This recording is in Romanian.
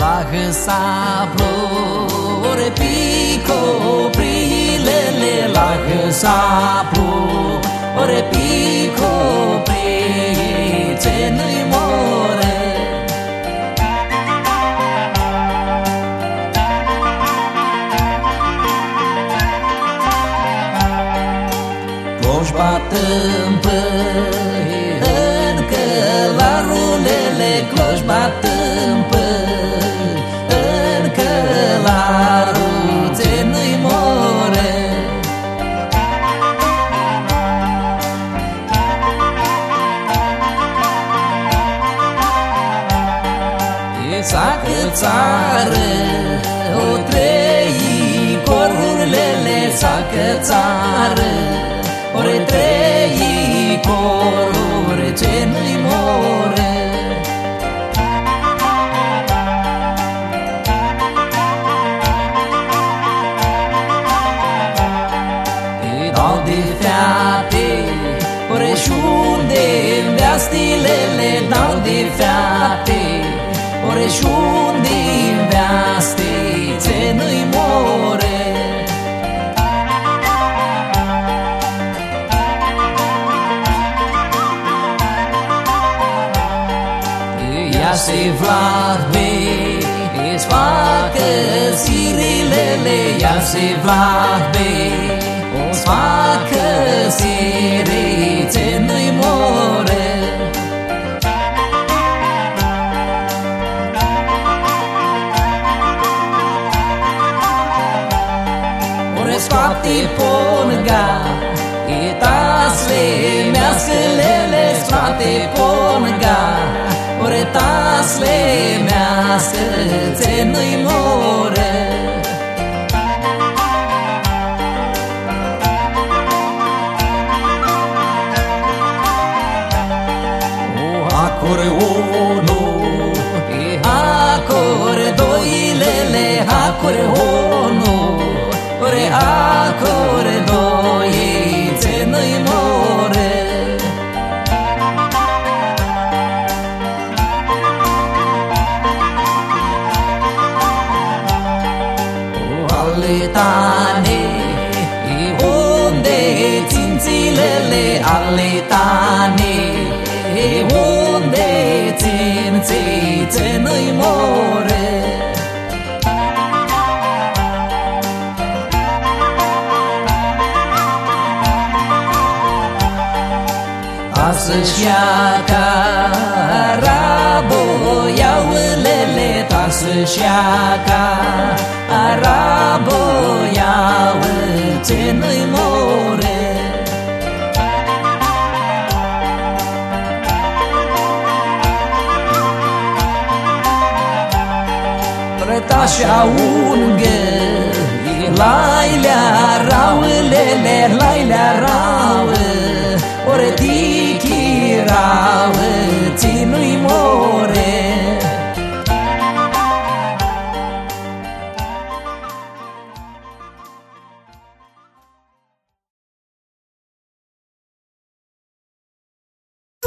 Lahe saplo ore pico prilele Lahe saplo ore pico pri ce nu-i more Cloș batăm E sacă țară o trei corurile sacă țară. Ore trei coruri ce nu-i more. Îi dau de fiate ore șunde veastilele dau de fiate ore șunde veaste ce nu-i more Ia se vlad be Es facă sirilele Ia se vlad be scoate ponga E tasle meascălele Scoate ponga Ore tasle mească Ce nu-i more O acordeonul ale tane E unde țin zilele ale tane E unde țin ții ce nu-i more Tasă-și ia carabo Iau-lele tasă-și ia carabo Iau ce nu-i more. Pretașa ungă Lailea rauelele Lailea rauă Ore tiki rauă Ținui more